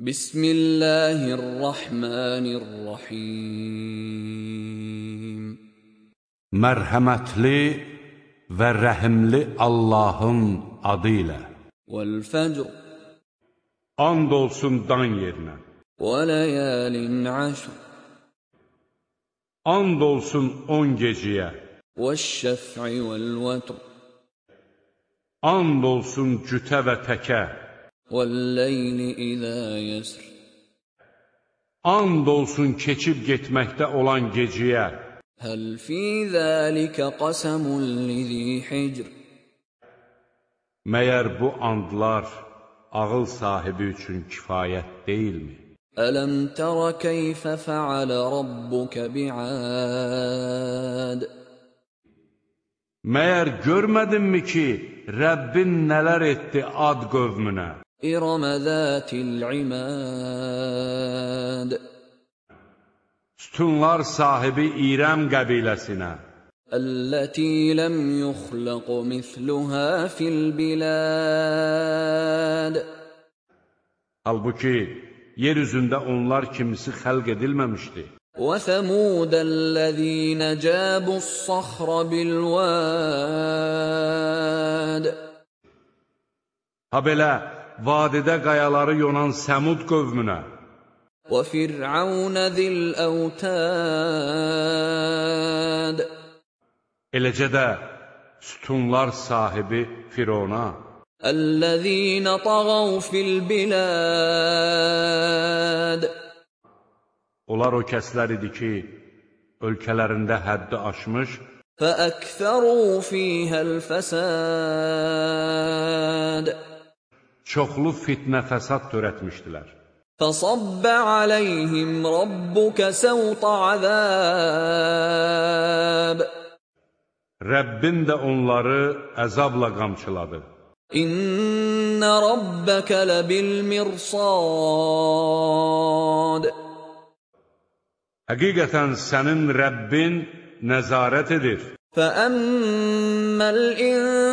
Bismillahirrahmanirrahim. Mərhəmətli və rəhimli Allahın adı ilə. Vəl-fəcr And olsun dan yerinə. Və-ləyalin əşr And olsun on geciyə Və-şəf'i vəl-vətr And olsun cütə və təkə. والليل إذا يسر And olsun keçib getməkdə olan gecəyə. هل في ذلك قسم لذي حجر Məyər bu andlar ağıl sahibi üçün kifayət deyilmi? ألم تر كيف فعل ربك بعاد Məyər görmədinmi ki, Rəbbin nələr etdi ad qövmünə? إرم ذات العماد Sütunlar sahibi İrəm qəbiləsinə. التي لم يخلق مثلها في البلاد Halbuki, yer üzündə onlar kimisi xəlq edilməmişdi. وثمود الذين جابوا الصخر بالواد Ha belə, vadidə qayaları yonan Səmud qövmünə, وفرعون ذي الأوتاد eləcə də sütunlar sahibi Firona, الذين طغوا في البلاد onlar o kəslər idi ki, ölkələrində həddi aşmış, فأكثروا فيها الفساد çoxlu fitnə fəsad törətmişdilər. فصب عليهم ربك سوط عذاب Rəbbin də onları əzabla qamçıladı. إن ربك لبالمرصاد Həqiqətən sənin Rəbbin nəzarət edir. فأما الإنسان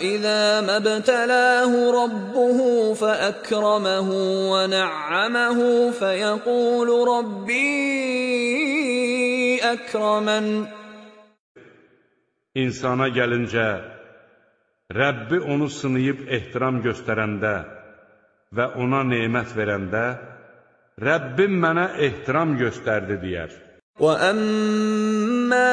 إذا ما ابتلاه ربه فأكرمه ونعمه فيقول ربي أكرمن İnsana gəlincə, Rəbbi onu sınayıb ehtiram göstərəndə və ona nemət verəndə, Rəbbim mənə ehtiram göstərdi deyər. وأما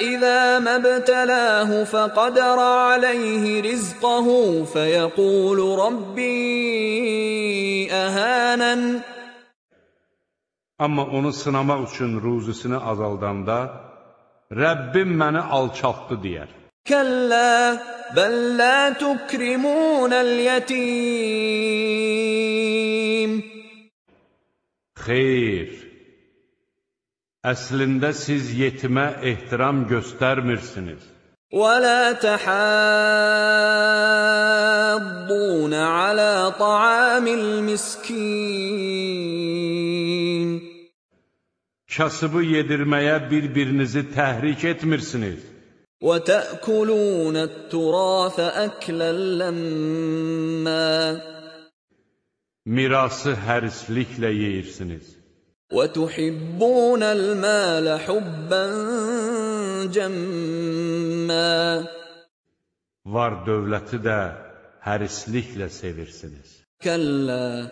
إذا ما ابتلاه فقدر عليه رزقه فيقول ربي أهانن Amma onu sınamaq üçün ruzisini azaldanda, Rəbbim məni alçaltdı deyər. كلا بل لا تكرمون اليتيم Xeyr, əslində siz yetimə ehtiram göstərmirsiniz. ولا تحاضون على طعام المسكين Kasıbı yedirməyə bir-birinizi təhrik etmirsiniz. وتأكلون التراث أكلا لما Mirası hərisliklə yeyirsiniz. وتحبون المال حبا جما Var dövləti də hərisliklə sevirsiniz. كلا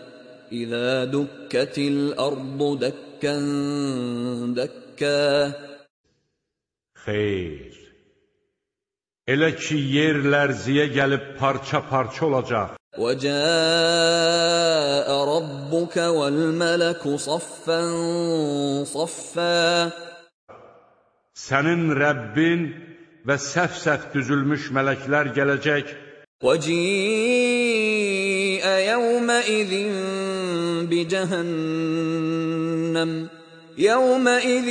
إذا دكت الأرض دكا دكا Xeyr. Elə ki, yer lərziyə gəlib parça-parça olacaq. وجاء ربك والملك صفا صفا. Sənin Rəbbin və səf-səf düzülmüş mələklər gələcək. وجيء يومئذ بجهنم. يومئذ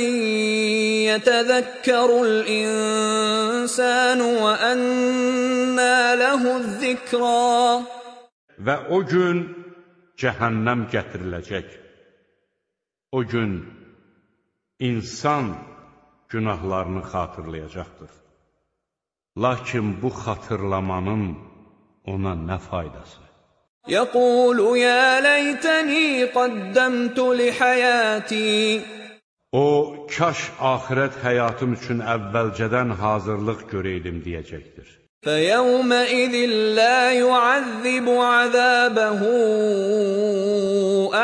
يتذكر الإنسان وأنى له الذكرى. Və o gün cəhənnəm gətiriləcək. O gün insan günahlarını xatırlayacaqdır. Lakin bu xatırlamanın ona nə faydası? يقول يا ليتني قدمت لحياتي O, kaş axirət həyatım üçün əvvəlcədən hazırlıq görəydim deyəcəkdir. فيومئذ لا يعذب عذابه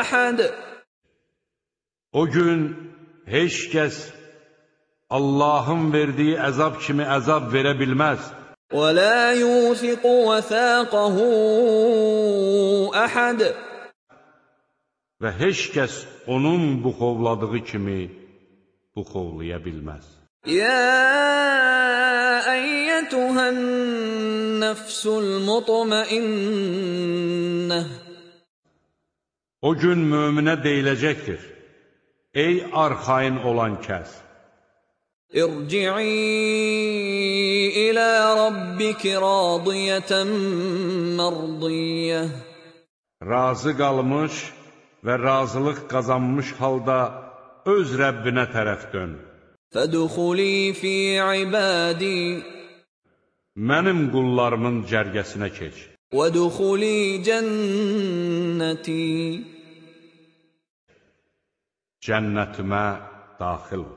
أحد O gün heç kəs Allahın verdiyi əzab kimi əzab verə bilməz. ولا يوثق وثاقه أحد Və heç kəs onun buxovladığı kimi buxovlaya bilməz. يا أيتها النفس المطمئنة O gün möminə deyiləcəkdir, Ey arxain olan kəs, ارجعي إلى ربك راضية مرضية razı qalmış və razılıq qazanmış halda öz Rəbbinə tərəf dön. فادخلي في عبادي Mənim qullarımın cərgəsinə keç. وادخلي جنتي Cənnətimə daxil ol.